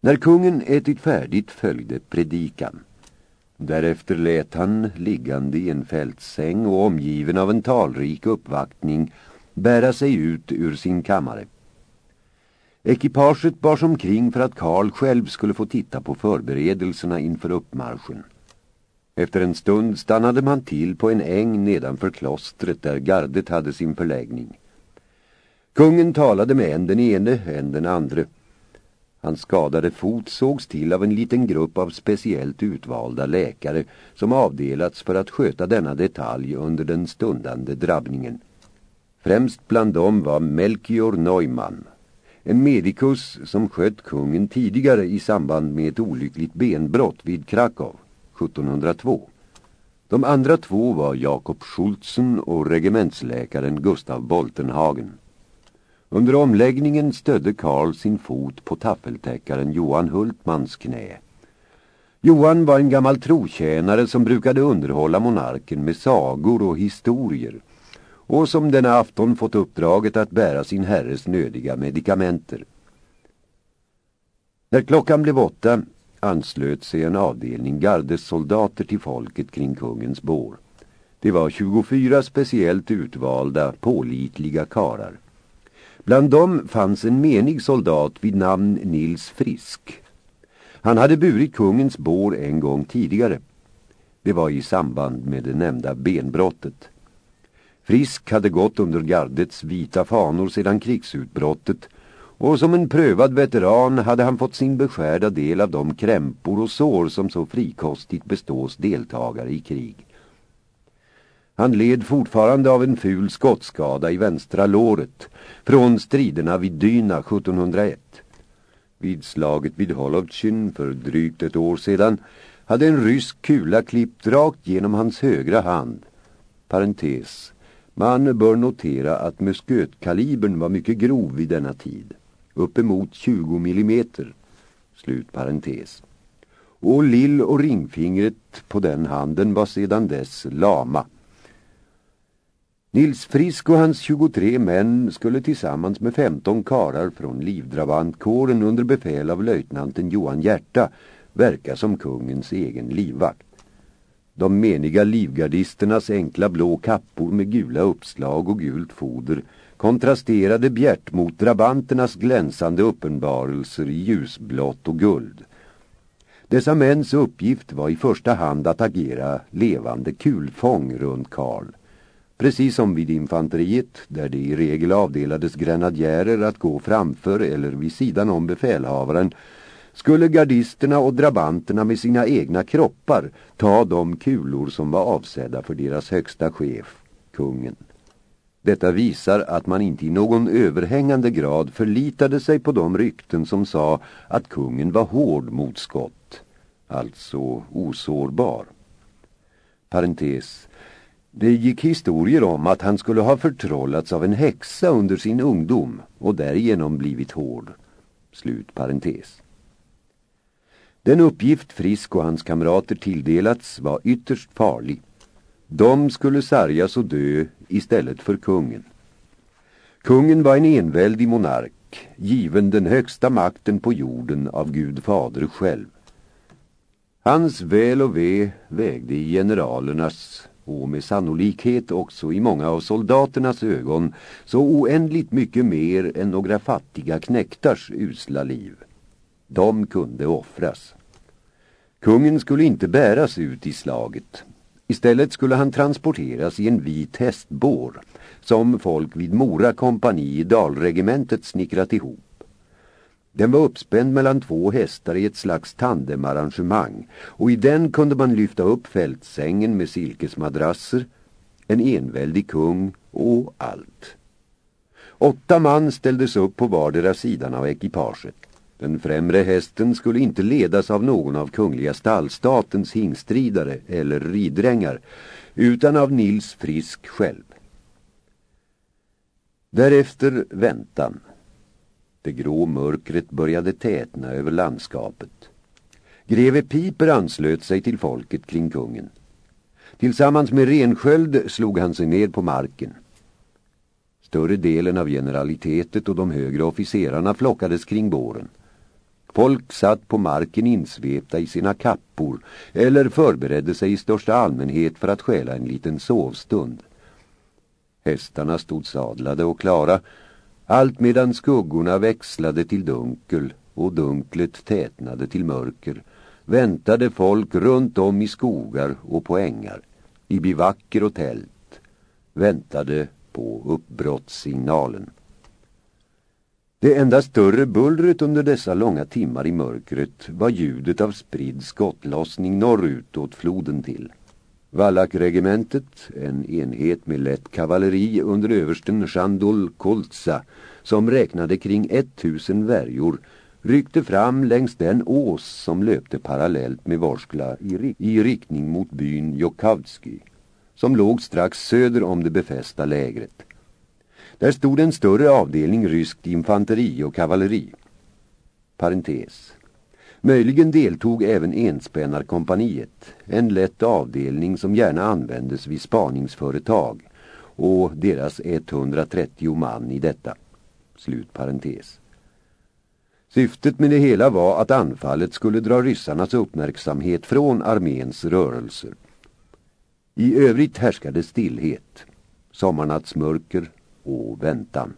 När kungen ätit färdigt följde predikan. Därefter lät han, liggande i en fältsäng och omgiven av en talrik uppvaktning, bära sig ut ur sin kammare. Ekipaget bars omkring för att Karl själv skulle få titta på förberedelserna inför uppmarschen. Efter en stund stannade man till på en äng nedanför klostret där gardet hade sin förläggning. Kungen talade med en den ene, en den andre. Hans skadade fot sågs till av en liten grupp av speciellt utvalda läkare som avdelats för att sköta denna detalj under den stundande drabbningen. Främst bland dem var Melchior Neumann, en medikus som skött kungen tidigare i samband med ett olyckligt benbrott vid Krakow 1702. De andra två var Jakob Schultzen och regementsläkaren Gustav Boltenhagen. Under omläggningen stödde Karl sin fot på taffeltäckaren Johan Hultmans knä. Johan var en gammal trotjänare som brukade underhålla monarken med sagor och historier och som denna afton fått uppdraget att bära sin herres nödiga medikamenter. När klockan blev åtta anslöt sig en avdelning gardessoldater till folket kring kungens bår. Det var 24 speciellt utvalda, pålitliga karar. Bland dem fanns en menig soldat vid namn Nils Frisk. Han hade burit kungens bår en gång tidigare. Det var i samband med det nämnda benbrottet. Frisk hade gått under gardets vita fanor sedan krigsutbrottet och som en prövad veteran hade han fått sin beskärda del av de krämpor och sår som så frikostigt bestås deltagare i krig. Han led fortfarande av en ful skottskada i vänstra låret från striderna vid Dyna 1701. Vid slaget vid Holovtjin för drygt ett år sedan hade en rysk kula klippt rakt genom hans högra hand. Parentes. Man bör notera att muskötkalibern var mycket grov vid denna tid. Uppemot 20 millimeter. Slut parentes. Och lill- och ringfingret på den handen var sedan dess lama. Nils Frisk och hans 23 män skulle tillsammans med 15 karar från livdrabantkåren under befäl av löjtnanten Johan Hjärta verka som kungens egen livvakt. De meniga livgardisternas enkla blå kappor med gula uppslag och gult foder kontrasterade bjärt mot drabanternas glänsande uppenbarelser i ljusblått och guld. Dessa mäns uppgift var i första hand att agera levande kulfång runt Karl. Precis som vid infanteriet, där det i regel avdelades grenadjärer att gå framför eller vid sidan om befälhavaren, skulle gardisterna och drabanterna med sina egna kroppar ta de kulor som var avsedda för deras högsta chef, kungen. Detta visar att man inte i någon överhängande grad förlitade sig på de rykten som sa att kungen var hård mot skott, alltså osårbar. Parentes. Det gick historier om att han skulle ha förtrollats av en häxa under sin ungdom och därigenom blivit hård. Slut parentes. Den uppgift Frisk och hans kamrater tilldelats var ytterst farlig. De skulle sargas och dö istället för kungen. Kungen var en enväldig monark, given den högsta makten på jorden av Gud fader själv. Hans väl och ve vägde i generalernas och med sannolikhet också i många av soldaternas ögon så oändligt mycket mer än några fattiga knäktars usla liv. De kunde offras. Kungen skulle inte bäras ut i slaget. Istället skulle han transporteras i en vit hästbår som folk vid Mora kompani i dalregementet snickrat ihop. Den var uppspänd mellan två hästar i ett slags tandemarrangemang och i den kunde man lyfta upp fältsängen med silkesmadrasser, en enväldig kung och allt. Åtta man ställdes upp på vardera sidan av ekipaget. Den främre hästen skulle inte ledas av någon av kungliga stallstatens hingstridare eller ridrängar utan av Nils Frisk själv. Därefter väntan. Det grå mörkret började tätna över landskapet. Greve Piper anslöt sig till folket kring kungen. Tillsammans med Rensköld slog han sig ned på marken. Större delen av generalitetet och de högre officerarna flockades kring båren. Folk satt på marken insvepta i sina kappor eller förberedde sig i största allmänhet för att stjäla en liten sovstund. Hästarna stod sadlade och klara, allt medan skuggorna växlade till dunkel och dunklet tätnade till mörker, väntade folk runt om i skogar och på ängar, i bivacker och tält, väntade på uppbrottssignalen. Det enda större bullret under dessa långa timmar i mörkret var ljudet av spridd skottlossning norrut åt floden till. Vallakregementet, en enhet med lätt kavalleri under översten Chandol Koltsa, som räknade kring 1000 värjor, ryckte fram längs den ås som löpte parallellt med Vorskla i, i riktning mot byn Jokavski, som låg strax söder om det befästa lägret. Där stod en större avdelning ryskt infanteri och kavalleri. Parentes. Möjligen deltog även enspännarkompaniet, en lätt avdelning som gärna användes vid spaningsföretag och deras 130 man i detta. Slut parentes. Syftet med det hela var att anfallet skulle dra ryssarnas uppmärksamhet från arméns rörelser. I övrigt härskade stillhet, sommarnattsmörker och väntan.